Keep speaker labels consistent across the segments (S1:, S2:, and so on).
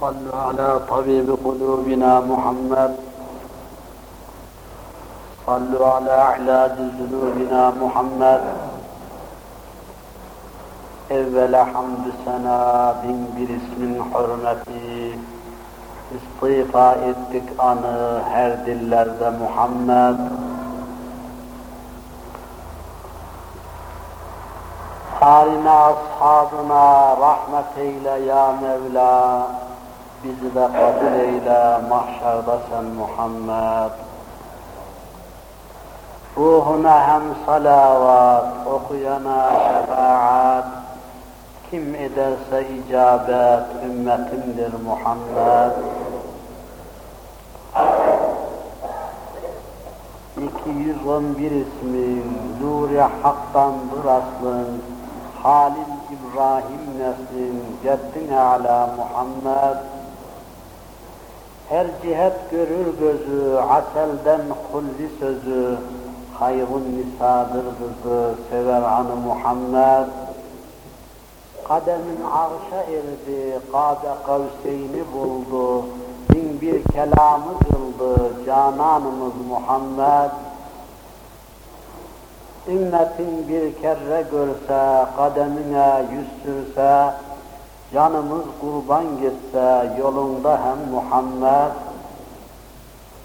S1: صلوا على طبيب قلوبنا محمد صلوا على علاج ذنوبنا محمد Evvela hamdü sena bin bir ismin hürmeti istifa ettik anı her dillerde Muhammed Haline ashabına rahmet eyle ya Mevla bizi de kabul eyle mahşerde sen Muhammed Ruhuna hem salavat, okuyana şefaat, kim ederse icabet ümmetimdir Muhammed. 211 ismi Nuri Hak'tandır aslın, Halil İbrahim neslin, Ceddin ala Muhammed. Her cihet görür gözü, aselden hulli sözü, hayrun nisadır kızı, sever anı Muhammed. Kademin arşa erdi, kâbe kavseyni buldu, bin bir kelamı kıldı, cananımız Muhammed. Ümmetin bir kere görse, kademine yüz sürse, canımız kurban gitse, yolunda hem Muhammed.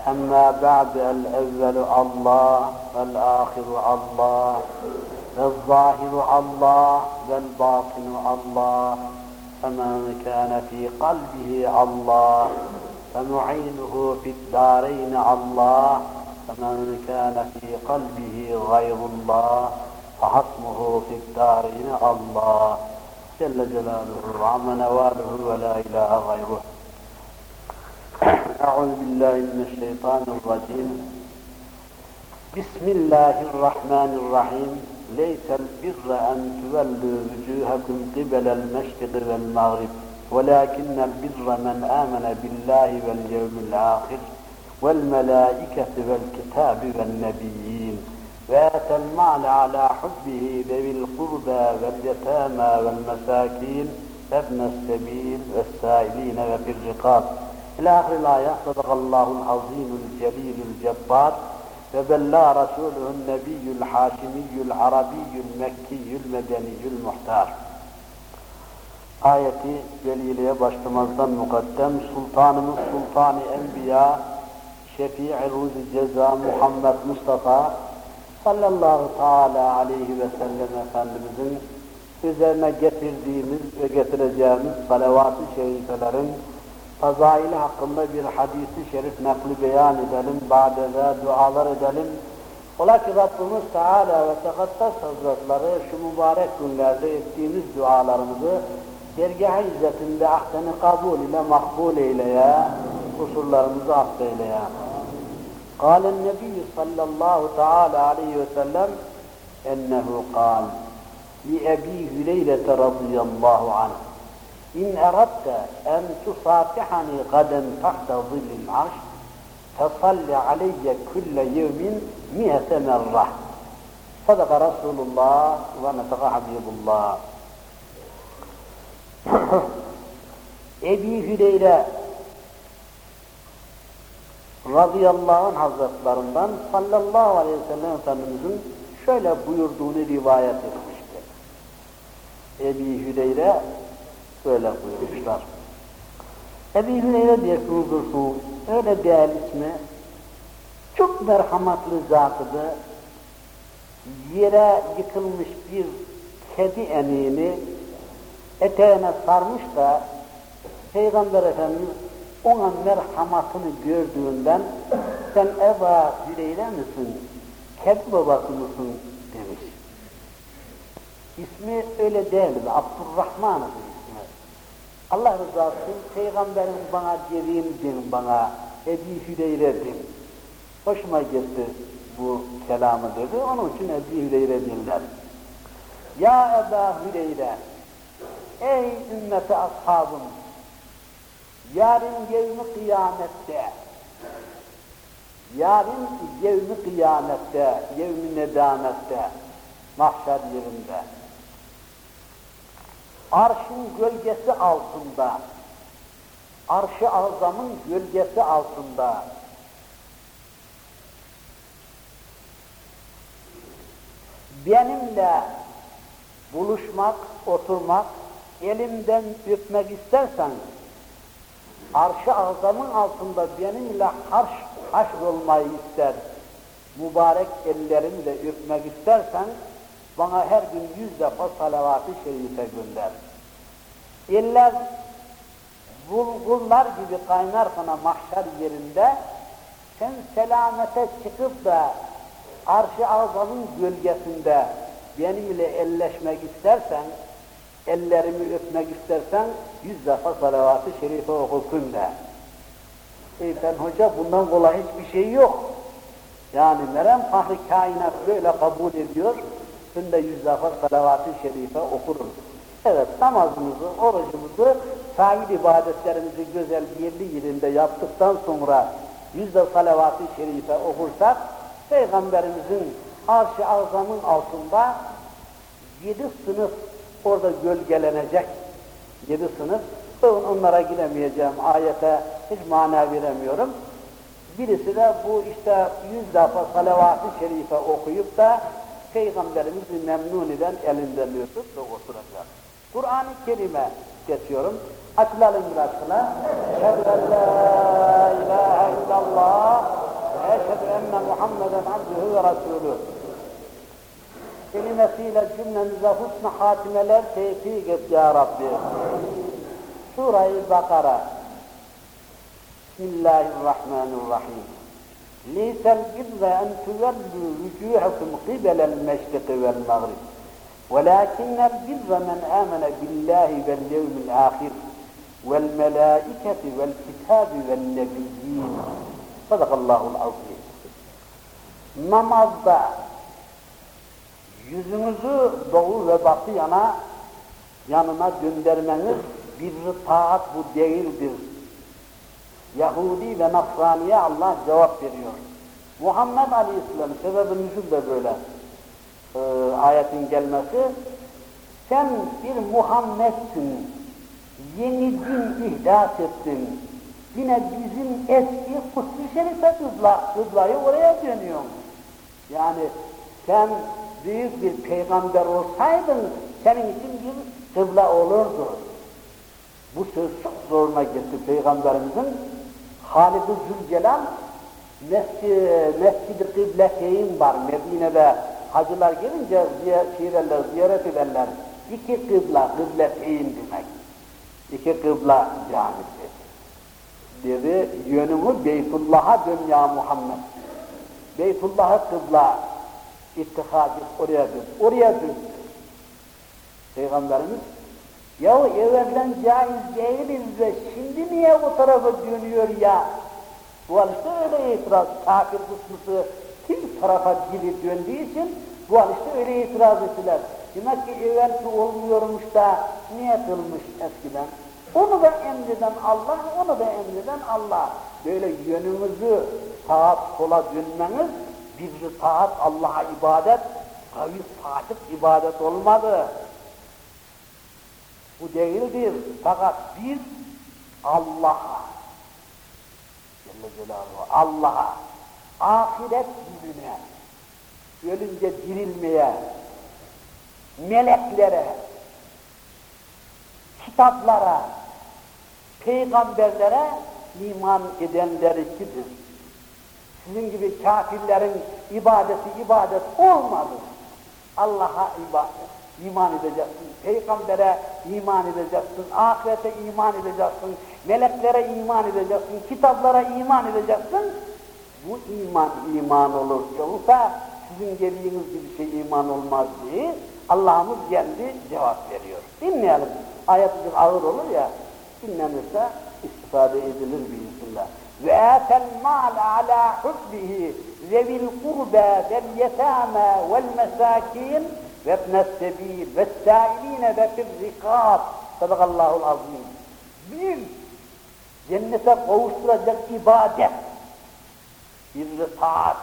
S1: Emma ba'du el evvelu Allah, vel ahiru Allah, والظاهر الله والباطن الله فمن كان في قلبه الله فمعينه في الدارين الله فمن كان في قلبه غير الله فحكمه في الدارين الله جل جلاله وعم نواله ولا إله غيره. أعوذ بالله من الشيطان الرجيم. بسم الله الرحمن الرحيم. ليس البر أن تولوا وجوهكم قبل المشرق والمغرب ولكن البر من آمن بالله واليوم الآخر والملائكة والكتاب والنبيين. المال على حبه ذوي القربى واليتامى والمساكين وابن السبيل والسائلين وفي الرقاب. إلى آخر الآية صدق الله العظيم الجليل الجبار. فبلى رسوله النبي الحاشمي العربي المكي المدني المحتار. ayeti celileye başlamazdan mukaddem sultanımız sultanı enbiya şefii ruzi ceza Muhammed Mustafa sallallahu teala aleyhi ve sellem efendimizin üzerine getirdiğimiz ve getireceğimiz salavat-ı şerifelerin fazaili hakkında bir hadisi şerif nakli beyan edelim, badede dualar edelim. Ola ki Rabbimiz Teala ve Tekaddes Hazretleri şu mübarek günlerde ettiğimiz dualarımızı dergah-ı izzetinde ahdini kabul ile makbul eyleye, kusurlarımızı affeyleye. قال النبي صلى الله تعالى عليه وسلم إنه قال لأبي هريرة رضي الله عنه إن أردت أن تصافحني غدا تحت ظل العرش فصل علي كل يوم مئة مرة. صدق رسول الله ونطق حبيب الله. Ebi Hüreyre radıyallahu anh hazretlerinden sallallahu aleyhi ve sellem Efendimizin şöyle buyurduğunu rivayet etmiştir. Ebi Hüreyre böyle buyurmuşlar. Ebi Hüreyre diye durdursun, öyle değerli ismi, çok merhametli zatıdır, yere yıkılmış bir kedi eniğini eteğine sarmış da Peygamber Efendimiz ona merhametini gördüğünden sen Eba Hüreyre misin, kedi babası mısın demiş. İsmi öyle değildi, Abdurrahman'dı ismi. Allah rızası için Peygamberin bana dediğim din bana, Ebi Hüreyre din. Hoşuma gitti bu kelamı dedi, onun için Ebi Hüreyre dinler. Ya Eba Hüreyre, ey ümmeti ashabım, yarın yevmi kıyamette, yarın yevmi kıyamette, yevmi nedamette, mahşer yerinde, arşın gölgesi altında arş-ı azamın gölgesi altında. Benimle buluşmak, oturmak, elimden öpmek istersen, arş-ı azamın altında benimle harş, haşr olmayı ister, mübarek ellerimle öpmek istersen, bana her gün yüz defa salavat-ı şerife gönder. Eller bulgurlar gibi kaynar kana mahşer yerinde, sen selamete çıkıp da arş-ı azamın gölgesinde benimle elleşmek istersen, ellerimi öpmek istersen yüz defa salavat-ı şerife okusun de. Ey ben hoca bundan kolay hiçbir şey yok. Yani Merem Fahri kainat böyle kabul ediyor, günde yüz defa salavat-ı şerife okuruz. Evet namazımızı, orucumuzu, sahil ibadetlerimizi güzel yerli yerinde yaptıktan sonra yüzde salavat-ı şerife okursak, Peygamberimizin arş-ı azamın altında yedi sınıf orada gölgelenecek. Yedi sınıf. Onlara giremeyeceğim. Ayete hiç mana veremiyorum. Birisi de bu işte yüz defa salavat-ı şerife okuyup da Peygamberimizi memnun eden elinden öpüp ve oturacak. Kur'an-ı Kerim'e geçiyorum. Açılalım kıla. Eşhedü en la ilahe illallah ve eşhedü enne Muhammeden abdühü ve rasulü. Kelimesiyle cümlemize husn hatimeler tevfik et ya Rabbi. Sure-i Bakara. Bismillahirrahmanirrahim. ليس البر أن تولوا وجوهكم قبل المشرق والمغرب ولكن البر من آمن بالله واليوم الآخر والملائكة والكتاب والنبيين صدق الله العظيم namazda yüzünüzü doğu ve batı yana yanına döndürmeniz bir taat bu değildir. Yahudi ve Nasraniye Allah cevap veriyor. Muhammed Aleyhisselam sebebi nüzul de böyle e, ayetin gelmesi sen bir Muhammed'sin yeni din ihdas ettin yine bizim eski Kutsi Şerif'e kızla, kızlayı oraya dönüyorsun. Yani sen büyük bir peygamber olsaydın senin için bir kıbla olurdu. Bu söz çok zoruna gitti peygamberimizin. Halid-i Zülcelal Mescid-i Mescid Kıbleteyn var Medine'de hacılar gelince şeylerler, ziyaret ederler. İki kıbla, kıbleteyn demek. İki kıbla camisi. Dedi, yönümü Beytullah'a dön ya Muhammed. Beytullah'a kıbla ittihad et, oraya dön, oraya dön. Peygamberimiz, ya evvelden caiz değiliz de şimdi niye bu tarafa dönüyor ya? Bu hal işte öyle itiraz, kafir kısmısı kim tarafa gidip döndüğü için bu hal işte öyle itiraz ettiler. Demek ki evvelki olmuyormuş da niye kılmış eskiden? Onu da emreden Allah, onu da emreden Allah. Böyle yönümüzü saat sola dönmeniz bir saat Allah'a ibadet, kavi saatlik ibadet olmadı. Bu değildir. Fakat biz Allah'a, Celle Celaluhu, Allah'a, ahiret gününe, ölünce dirilmeye, meleklere, kitaplara, peygamberlere iman edenler ikidir. Sizin gibi kafirlerin ibadeti ibadet olmadı. Allah'a ibadet, iman edeceksin, peygambere iman edeceksin, ahirete iman edeceksin, meleklere iman edeceksin, kitaplara iman edeceksin. Bu iman iman olur. Yoksa sizin dediğiniz gibi şey iman olmaz diye Allah'ımız geldi cevap veriyor. Dinleyelim. Ayet bir ağır olur ya, dinlenirse istifade edilir biiznillah. Ve etel mal ala hubbihi zevil kurbe vel yetame vel mesakin ve ibnes sebil ve sâiline ve fir rikâb. Sadakallahul azim. Bir cennete kavuşturacak ibadet, bir taat,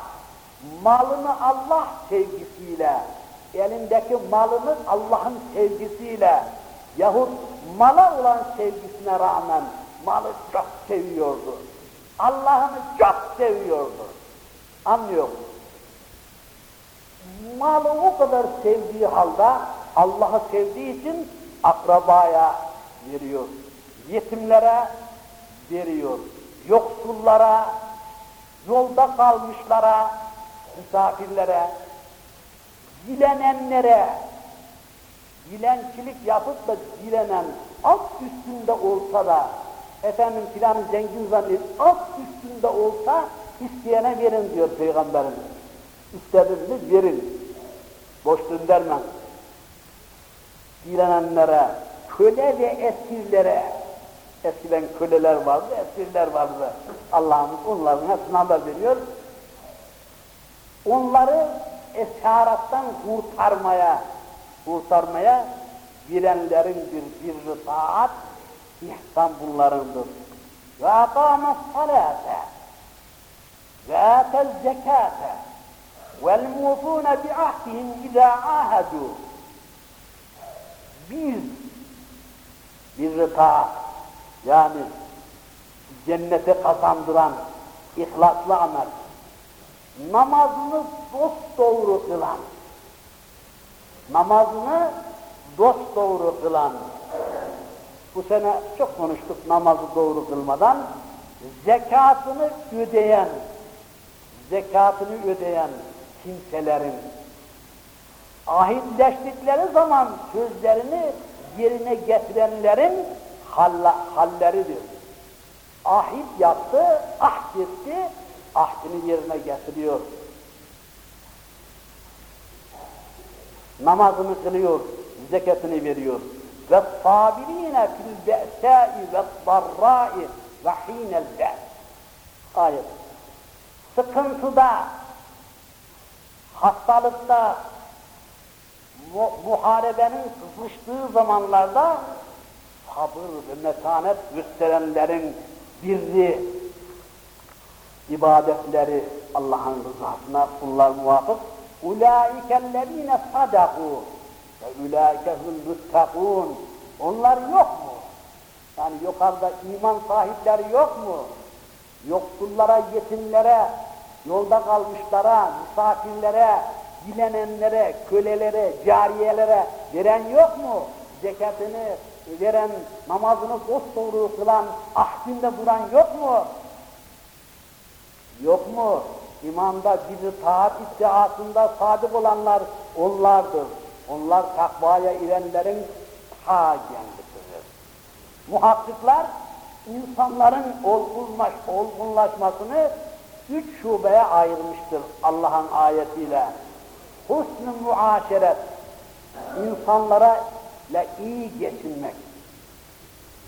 S1: malını Allah sevgisiyle, elindeki malını Allah'ın sevgisiyle, yahut mala olan sevgisine rağmen malı çok seviyordu. Allah'ını çok seviyordu. Anlıyor musun? Malı o kadar sevdiği halde Allah'ı sevdiği için akrabaya veriyor. Yetimlere veriyor. Yoksullara, yolda kalmışlara, misafirlere, dilenenlere, dilencilik yapıp da dilenen alt üstünde olsa da efendim filan zengin zannedip alt üstünde olsa isteyene verin diyor Peygamberimiz. İstediğinizi verin. Boş döndürmen. Dilenenlere, köle ve esirlere, eskiden köleler vardı, esirler vardı. Allah'ımız onların hepsine haber veriyor. Onları esarattan kurtarmaya, kurtarmaya girenlerin bir birri taat, ihsan bunlarındır. Ve akâme salâte ve âtez zekâte. Vel mufûne bi'ahdihim izâ âhedû biz birri taat yani cennete kazandıran ihlaslı amel. Namazını dost doğru kılan namazını dost doğru kılan bu sene çok konuştuk namazı doğru kılmadan zekatını ödeyen zekatını ödeyen kimselerin ahitleştikleri zaman sözlerini yerine getirenlerin halla, halleridir. Ahit yaptı, ahd etti, ahdini yerine getiriyor. Namazını kılıyor, zekatını veriyor. Ve sabirine fil be'sâi ve darrâi ve hînel be's. Ayet. Sıkıntıda, hastalıkta, mu muharebenin kızıştığı zamanlarda sabır ve metanet gösterenlerin birliği, ibadetleri Allah'ın rızasına kullar muvafık. Ulaikellezine sadaku ve ulaikehul muttakun. Onlar yok mu? Yani yukarıda iman sahipleri yok mu? Yoksullara, yetimlere, yolda kalmışlara, misafirlere, dilenenlere, kölelere, cariyelere veren yok mu? Zekatını veren, namazını dosdoğru kılan, ahdinde duran yok mu? Yok mu? İmanda bir taat iddiasında sadık olanlar onlardır. Onlar takvaya irenlerin ta kendisidir. Muhakkikler insanların olgunlaş, olgunlaşmasını üç şubeye ayırmıştır Allah'ın ayetiyle. Husn-ı muaşeret, insanlara ile iyi geçinmek.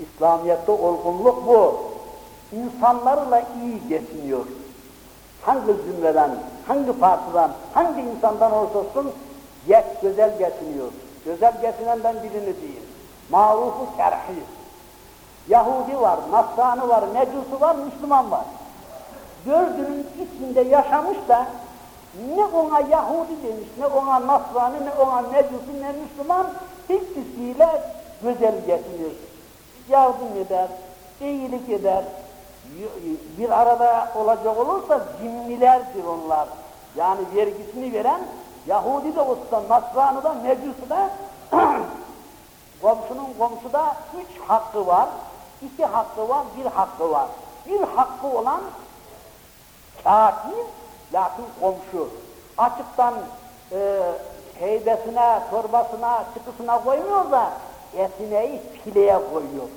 S1: İslamiyet'te olgunluk bu. İnsanlarla iyi geçiniyor. Hangi zümreden, hangi partiden, hangi insandan olursa olsun geç, güzel geçiniyor. Güzel geçinenden birini değil. Marufu kerhi. Yahudi var, Nasrani var, Mecusu var, Müslüman var. Gördüğünün içinde yaşamış da ne ona Yahudi demiş, ne ona Nasrani, ne ona Mecusi, ne Müslüman hiçbirisiyle güzel geçinir. Yardım eder, iyilik eder. Bir arada olacak olursa cimrilerdir onlar. Yani vergisini veren Yahudi de olsa, Nasrani da, Mecusi de komşunun komşuda üç hakkı var, iki hakkı var, bir hakkı var. Bir hakkı olan kafir, lakin komşu. Açıktan e, heybesine, torbasına, çıkısına koymuyor da etineyi fileye koyuyor.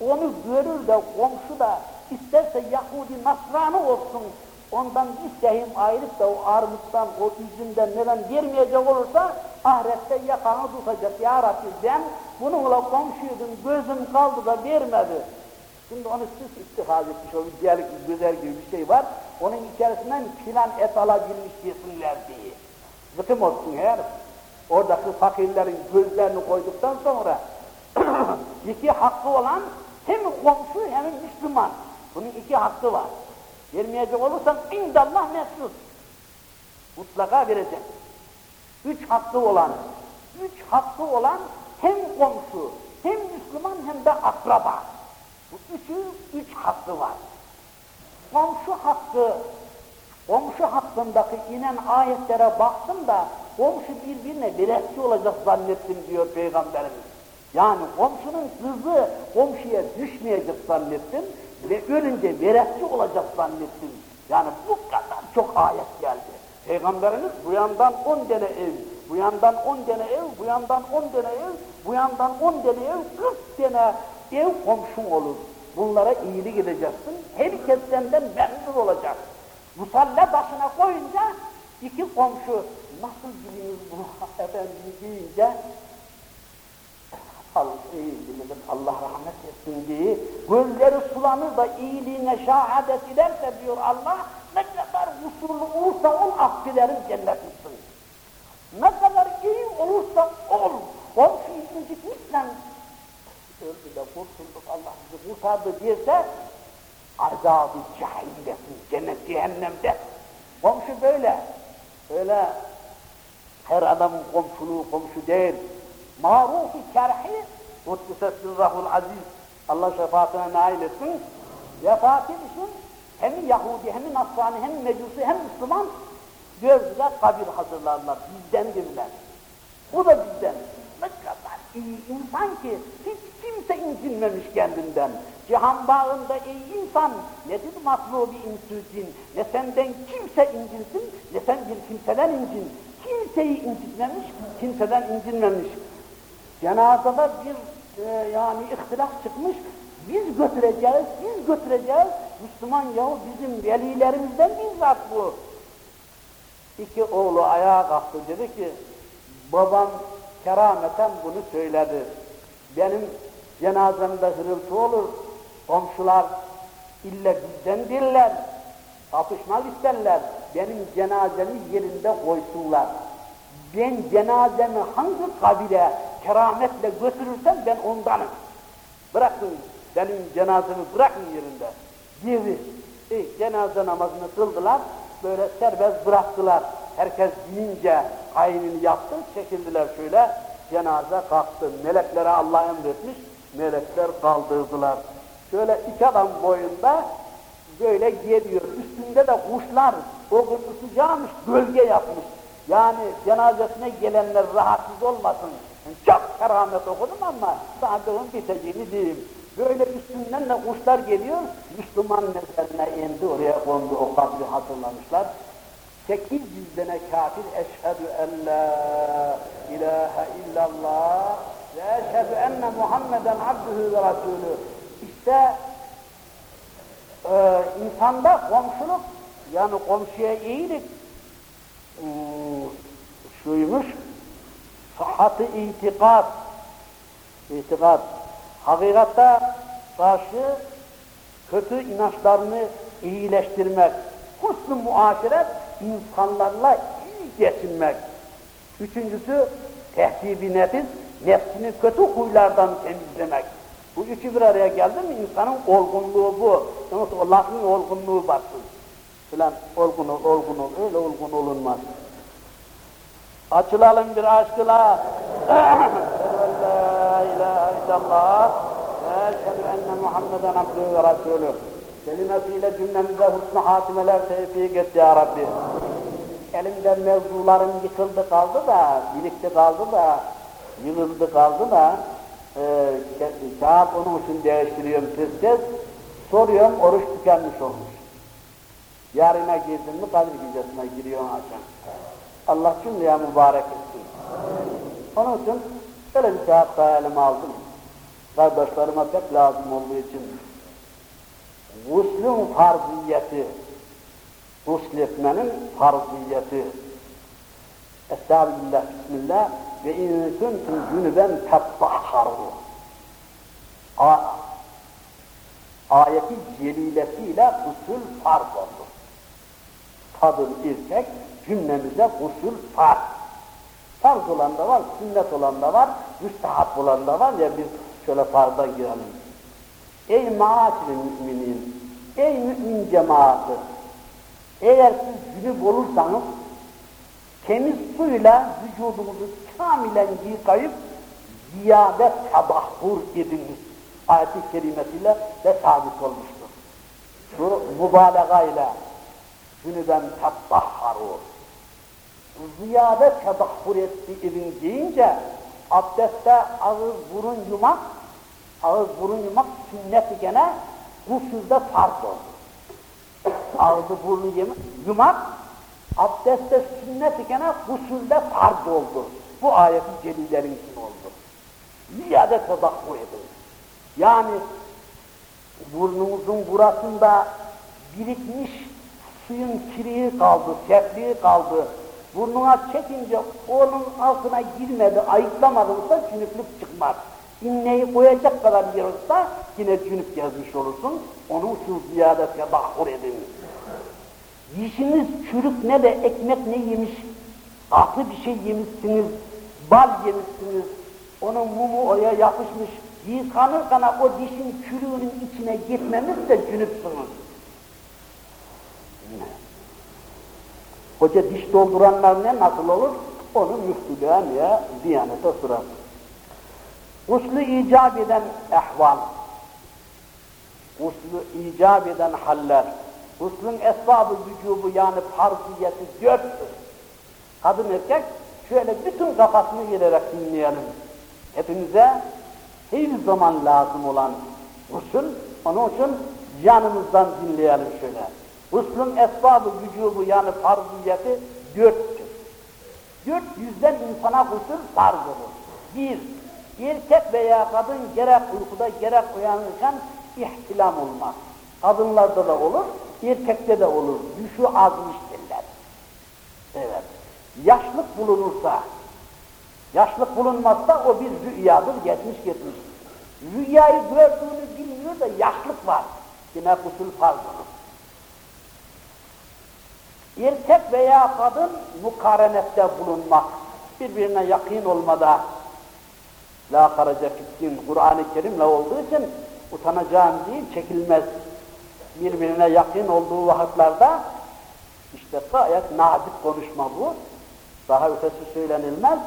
S1: Onu görür de komşu da isterse Yahudi Nasranı olsun ondan bir sehim ayırıp da o armuttan, o üzümden neden vermeyecek olursa ahirette yakanı tutacak. Ya Rabbi ben bununla komşuydum, gözüm kaldı da vermedi. Şimdi onu siz istihaz etmiş o güzel, güzel gibi bir şey var. Onun içerisinden filan et alabilmiş yesinler diye. Zıkım olsun her. Oradaki fakirlerin gözlerini koyduktan sonra iki hakkı olan hem komşu hem Müslüman. Bunun iki hakkı var. Vermeyecek olursan indallah mesut. Mutlaka verecek. Üç hakkı olan, üç hakkı olan hem komşu, hem Müslüman hem de akraba. Bu üçü, üç hakkı var. Komşu hakkı, komşu hakkındaki inen ayetlere baktım da komşu birbirine biletçi olacak zannettim diyor Peygamberimiz. Yani komşunun kızı komşuya düşmeyecek zannettim ve ölünce veretçi olacak zannettim. Yani bu kadar çok ayet geldi. Peygamberimiz bu yandan on tane ev, bu yandan on tane ev, bu yandan on tane ev, bu yandan on tane ev, kırk tane ev komşun olur. Bunlara iyilik edeceksin, herkes senden memnun olacak. Musalla başına koyunca iki komşu nasıl biliniz bunu efendim deyince Allah rahmet etsin diye gözleri sulanır da iyiliğine şehadet ederse diyor Allah ne kadar kusurlu olursa ol affederim cennetlisin. Ne kadar iyi olursa ol komşuyu incitmişsen öldü de kurtulduk Allah bizi kurtardı diyese azabı cahildesin cennet cehennemde. Komşu böyle. Öyle her adamın komşuluğu komşu değil. Marufi kerhi Kuddüsessin Rahul Aziz Allah şefaatine nail etsin. Vefat edişin hem Yahudi hem Nasrani hem Mecusi hem Müslüman gözle kabir hazırlarlar. Bizdendirler. Bu da bizden. Ne kadar iyi insan ki hiç kimse incinmemiş kendinden. Cihan bağında iyi insan nedir matlubi insücin? Ne senden kimse incinsin ne sen bir kimseden incin. Kimseyi incitmemiş, kimseden incinmemiş. Cenazada bir e, yani ihtilaf çıkmış, biz götüreceğiz, biz götüreceğiz. Müslüman yahu bizim velilerimizden bizzat bu. İki oğlu ayağa kalktı dedi ki, babam kerameten bunu söyledi. Benim cenazemde hırıltı olur, komşular illa bizden diller, kapışmak isterler, benim cenazemi yerinde koysunlar. Ben cenazemi hangi kabile kerametle götürürsem ben ondanım. Bırakın benim cenazemi bırakın yerinde. Girdi. E, cenaze namazını kıldılar, böyle serbest bıraktılar. Herkes binince aynını yaptı, çekildiler şöyle. Cenaze kalktı. Meleklere Allah emretmiş, melekler kaldırdılar. Şöyle iki adam boyunda böyle geliyor. Üstünde de kuşlar, o gün ısıcağmış, gölge yapmış. Yani cenazesine gelenler rahatsız olmasın. Çok keramet okudum ama sadığın biteceğini diyeyim. Böyle üstünden de kuşlar geliyor, Müslüman mezarına indi, oraya kondu, o kabri hatırlamışlar. 800 tane kafir eşhedü en la ilahe illallah ve eşhedü enne Muhammeden abdühü ve rasulü. İşte e, insanda komşuluk, yani komşuya iyilik, şuymuş, sıhhat-ı itikat, itikat, hakikatta karşı kötü inançlarını iyileştirmek, husn-ı muaşeret, insanlarla iyi geçinmek. Üçüncüsü, tehdibi nefis, nefsini kötü huylardan temizlemek. Bu üçü bir araya geldi mi insanın olgunluğu bu. Yoksa o lafın olgunluğu baksın. Falan olgun ol, olgun ol, öyle olgun olunmaz. Açılalım bir aşkla. La ilahe illallah eşhedü enne Muhammeden abdühü ve rasulü. Kelimesiyle cümlemize husn hatimeler tevfik et ya Rabbi. Elimden mevzularım yıkıldı kaldı da, birikti kaldı da, yığıldı kaldı da, e, kağıt onun için değiştiriyorum tez, soruyorum oruç tükenmiş olmuş. Yarına girdin mi Kadir Gecesi'ne giriyorsun akşam. Allah cümleye mübarek etsin. Onun için böyle bir kağıt daha elime aldım. Kardeşlerime pek lazım olduğu için. Guslün farziyeti, gusletmenin farziyeti. Estağfirullah, Bismillah ve in kuntum cünüben tettahharu. Ayeti celilesiyle usul farz oldu. Kadın, erkek cümlemize usul farz. Farz olan da var, sünnet olan da var, müstahap olan da var ya biz şöyle farza girelim. Ey maaşlı müminin, ey mümin cemaati, eğer siz cünüp olursanız temiz suyla vücudunuzu kamilen yıkayıp ziyade tabahhur ediniz. ayet-i kerimesiyle de sabit olmuştur. Şu mübalağa ile cünüben tettahharu ziyade tedahhur etti ibn deyince abdestte ağız burun yumak ağız burun yumak sünnet gene gusülde farz oldu. Ağzı burnu yumak abdestte sünnet gene gusülde farz oldu. Bu ayeti celilerin için oldu. Ziyade tedahhur edin. Yani burnumuzun burasında birikmiş suyun kiriği kaldı, sertliği kaldı. Burnuna çekince onun altına girmedi, ayıklamadıysa cünüplük çıkmaz. İnneyi koyacak kadar yer olsa yine cünüp gezmiş olursun. Onun için ziyade tedahhur edin. Yişiniz çürük ne de ekmek ne yemiş, atı bir şey yemişsiniz, bal yemişsiniz, onun mumu oraya yapışmış, yıkanırken o dişin çürüğünün içine gitmemişse cünüpsünüz. Hoca diş dolduranlar ne nasıl olur? Onu müftülüğe niye diyanete sorar. Uslü icap eden ehval, uslü icap eden haller, uslun esbabı vücubu yani farziyeti dörttür. Kadın erkek şöyle bütün kafasını vererek dinleyelim. Hepimize her zaman lazım olan usul, onun için canımızdan dinleyelim şöyle. Uslun esbabı vücubu yani farziyeti dörttür. Dört yüzden insana usul farz olur. Bir, erkek veya kadın gerek uykuda gerek uyanırken ihtilam olmaz. Kadınlarda da olur, erkekte de olur. Düşü azmış derler. Evet. Yaşlık bulunursa, yaşlık bulunmazsa o bir rüyadır, geçmiş geçmiş. Rüyayı gördüğünü bilmiyor da yaşlık var. Yine usul farz olur. Erkek veya kadın mukarenette bulunmak, birbirine yakın olmada, la karaca fitkin, Kur'an-ı Kerim'le olduğu için utanacağım değil, çekilmez. Birbirine yakın olduğu vakitlarda, işte gayet nazik konuşma bu, daha ötesi söylenilmez,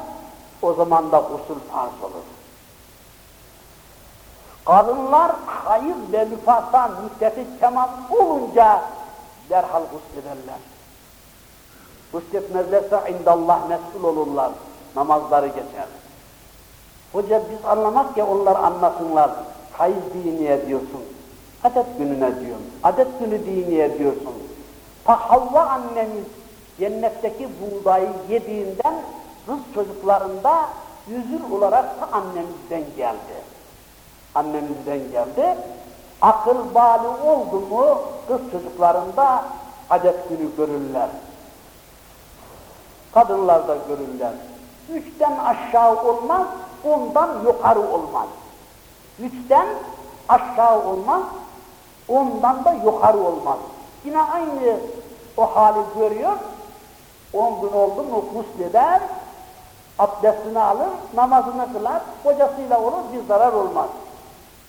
S1: o zaman da usul farz olur. Kadınlar hayır ve nüfastan müttefik tamam olunca derhal guslederler. Hussetmezlerse indallah mesul olurlar. Namazları geçer. Hoca biz anlamak ya onlar anlasınlar. Hayız diniye diyorsun. Adet gününe diyorum. Adet günü diniye diyorsun. Ta annemiz cennetteki buğdayı yediğinden kız çocuklarında yüzür olarak da annemizden geldi. Annemizden geldi. Akıl bali oldu mu kız çocuklarında adet günü görürler kadınlarda görürler. Üçten aşağı olmaz, ondan yukarı olmaz. Üçten aşağı olmaz, ondan da yukarı olmaz. Yine aynı o hali görüyor, on gün oldu mu gusleder, abdestini alır, namazını kılar, kocasıyla olur bir zarar olmaz.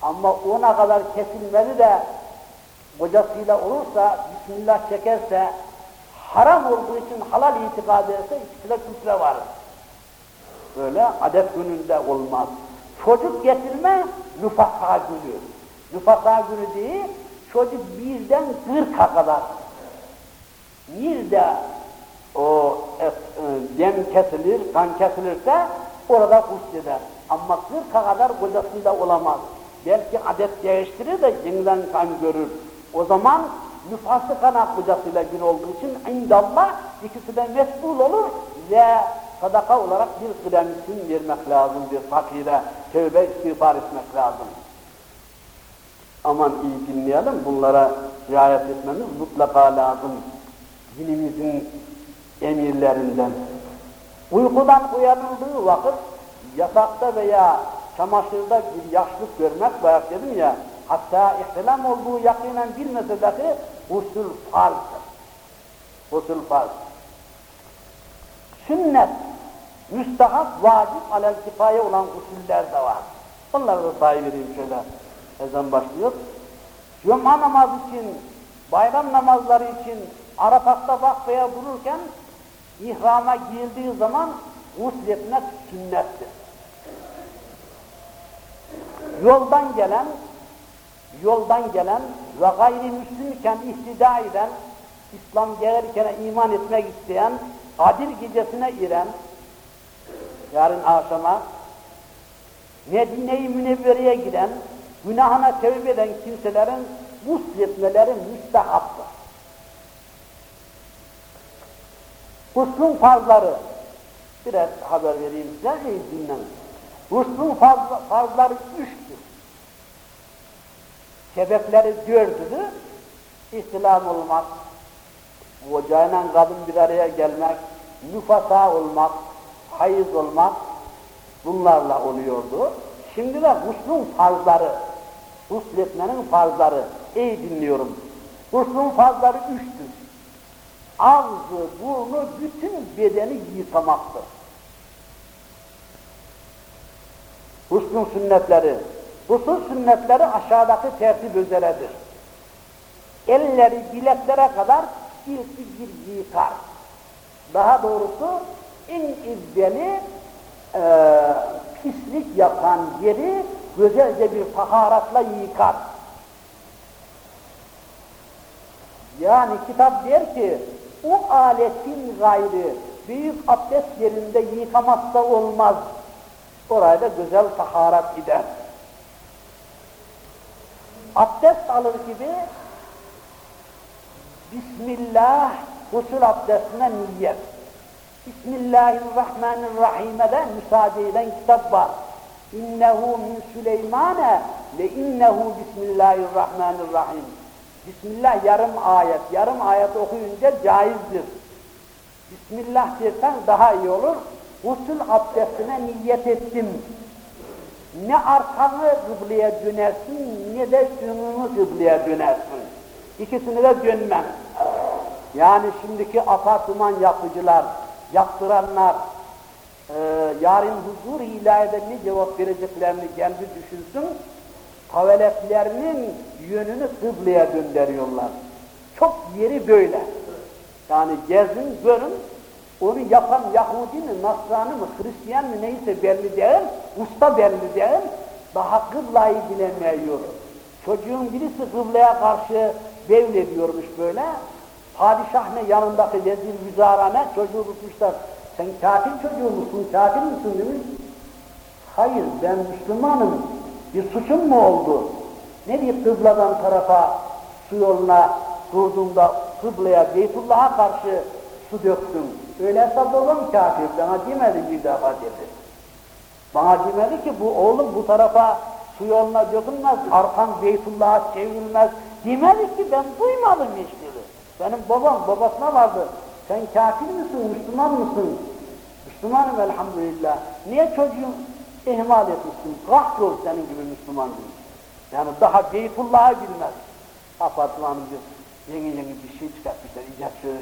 S1: Ama ona kadar kesilmeli de kocasıyla olursa, Bismillah çekerse, haram olduğu için halal itikad ederse ikisine küfre var. Böyle adet gününde olmaz. Çocuk getirme nüfasa günü. Nüfasa günü değil, çocuk birden kırka kadar. Bir de o e, dem kesilir, kan kesilirse orada kusleder. Ama kırka kadar kocasıyla olamaz. Belki adet değiştirir de yeniden kan görür. O zaman nüfası kana kocasıyla gün olduğu için indallah ikisi de mesul olur ve sadaka olarak bir kıdemsin vermek lazım bir fakire, tövbe istiğfar etmek lazım. Aman iyi dinleyelim, bunlara riayet etmemiz mutlaka lazım. Dinimizin emirlerinden. Uykudan uyanıldığı vakit yatakta veya çamaşırda bir yaşlık görmek, bayağı dedim ya, hatta ihtilam olduğu yakinen bilmese dahi usul farzdır. Usul farz. Sünnet, müstahap, vacip, alel kifaye olan usuller de var. Onları da sayı vereyim şöyle. Ezan başlıyor. Cuma namazı için, bayram namazları için Arafat'ta vakfaya dururken ihrama girdiği zaman gusletmek sünnettir. Yoldan gelen yoldan gelen ve gayrimüslimken ihtida eden, İslam gelirken iman etmek isteyen, Kadir gecesine giren, yarın akşama Medine-i Münevvere'ye giden, günahına tevbe eden kimselerin gusletmeleri müstehaptır. Guslun farzları, biraz haber vereyim size, iyi dinleyin. Guslun farzları üçtür. Sebepleri dördüdür. İslam olmak, kocayla kadın bir araya gelmek, nüfasa olmak, hayız olmak, bunlarla oluyordu. Şimdi de guslun farzları, gusletmenin farzları, iyi dinliyorum. Guslun farzları üçtür. Ağzı, burnu, bütün bedeni yıkamaktır. Guslun sünnetleri, Gusül sünnetleri aşağıdaki tertip üzeredir. Elleri bileklere kadar ilk bir yıkar. Daha doğrusu en izzeli e, pislik yapan yeri güzelce bir taharatla yıkar. Yani kitap der ki o aletin gayrı büyük abdest yerinde yıkamazsa olmaz. Orayı da güzel taharat gider. Abdest alır gibi Bismillah usul abdestine niyet. Bismillahirrahmanirrahim'e de müsaade eden kitap var. İnnehu min Süleymane ve innehu Bismillahirrahmanirrahim. Bismillah yarım ayet. Yarım ayet okuyunca caizdir. Bismillah dersen daha iyi olur. Usul abdestine niyet ettim. Ne arkanı kıbleye dönersin, ne de önünü kıbleye dönersin. İkisini de dönmem. Yani şimdiki apartman yapıcılar, yaptıranlar, e, yarın huzur ilahide ne cevap vereceklerini kendi düşünsün, taveletlerinin yönünü kıbleye döndürüyorlar. Çok yeri böyle. Yani gezin, görün, onu yapan Yahudi mi, Nasrani mı, Hristiyan mı neyse belli değil, usta değil, daha kıblayı bilemiyor. Çocuğun birisi kıbleye karşı devlediyormuş böyle, padişah ne yanındaki vezir vizarane çocuğu tutmuşlar, sen kafir çocuğu musun, kafir misin demiş. Hayır ben Müslümanım, bir suçum mu oldu? Ne diye kıbladan tarafa su yoluna durduğumda kıbleye, Beytullah'a karşı su döktüm. Öyleyse babam kafir, bana demedi bir defa dedi. Bana demedi ki bu oğlum bu tarafa su yoluna dökülmez, arkan Beytullah'a çevrilmez. Demedi ki ben duymadım hiç dedi. Benim babam, babasına vardı. Sen kafir misin, Müslüman mısın? Müslümanım elhamdülillah. Niye çocuğun ihmal etmişsin? Kahrol senin gibi Müslüman değil. Yani daha Beytullah'a bilmez. Apartmanın bir yeni yeni bir şey çıkartmışlar. İcat şöyle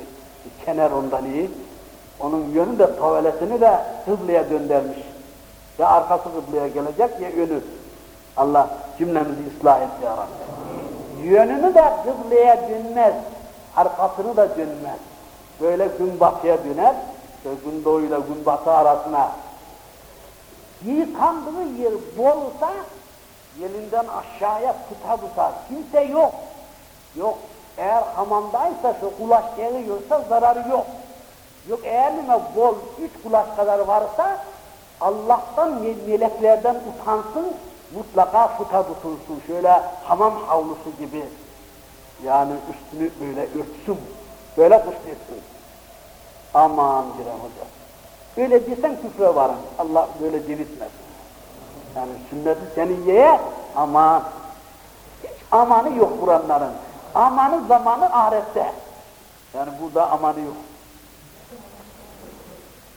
S1: kenar ondan iyi. Onun yönü de tuvaletini de kıbleye döndürmüş. Ya arkası kıbleye gelecek ya önü. Allah cümlemizi ıslah et ya Rabbi. Yönünü de kıbleye dönmez. Arkasını da dönmez. Böyle gün batıya döner. Ve gün doğuyla gün batı arasına yıkandığı yer bolsa yerinden aşağıya tuta tutar. Kimse yok. Yok. Eğer hamamdaysa şu kulaç geliyorsa zararı yok. Yok eğer mi bol üç kulaç kadar varsa Allah'tan meleklerden utansın mutlaka futa tutulsun. Şöyle hamam havlusu gibi yani üstünü böyle örtsün. Böyle kışletsin. Aman Girem Hoca. Öyle desen küfre varın. Allah böyle diriltmez. Yani sünnet-i seniyeye aman. Hiç amanı yok Kur'anların. Amanı zamanı ahirette. Yani burada amanı yok.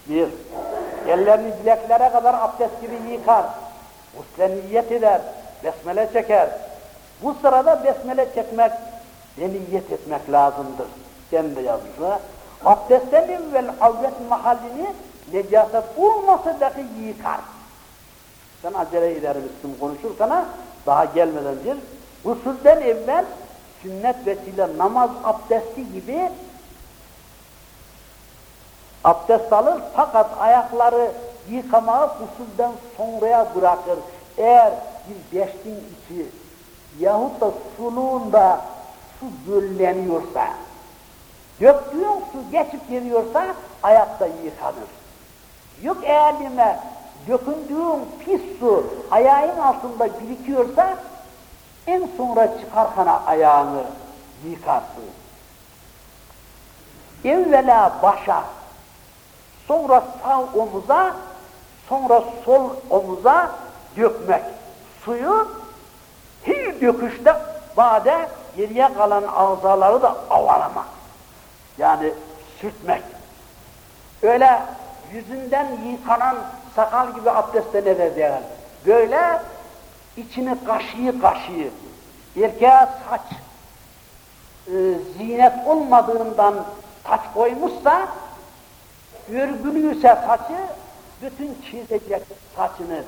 S1: Bir, ellerini bileklere kadar abdest gibi yıkar. Usle niyet eder, besmele çeker. Bu sırada besmele çekmek ve niyet etmek lazımdır. Kendi yazısı. Abdestten evvel avret mahallini necaset olmasa dahi yıkar. Sen acele eder misin konuşurken daha gelmeden bir Gusülden evvel sünnet vesile namaz abdesti gibi abdest alır fakat ayakları yıkamağı gusülden sonraya bırakır. Eğer bir beştin içi yahut da suluğunda su gölleniyorsa, döktüğün su geçip geliyorsa ayakta yıkanır. Yok elime dökündüğün pis su ayağın altında birikiyorsa en sonra çıkarkana ayağını yıkarsın. Evvela başa, sonra sağ omuza, sonra sol omuza dökmek. Suyu bir döküşte bade geriye kalan azaları da avalamak. Yani sürtmek. Öyle yüzünden yıkanan sakal gibi abdestte ne değil. Böyle içini kaşıyı kaşıyı. Erkeğe saç e, zinet olmadığından saç koymuşsa örgülüyse saçı bütün çizecek saçını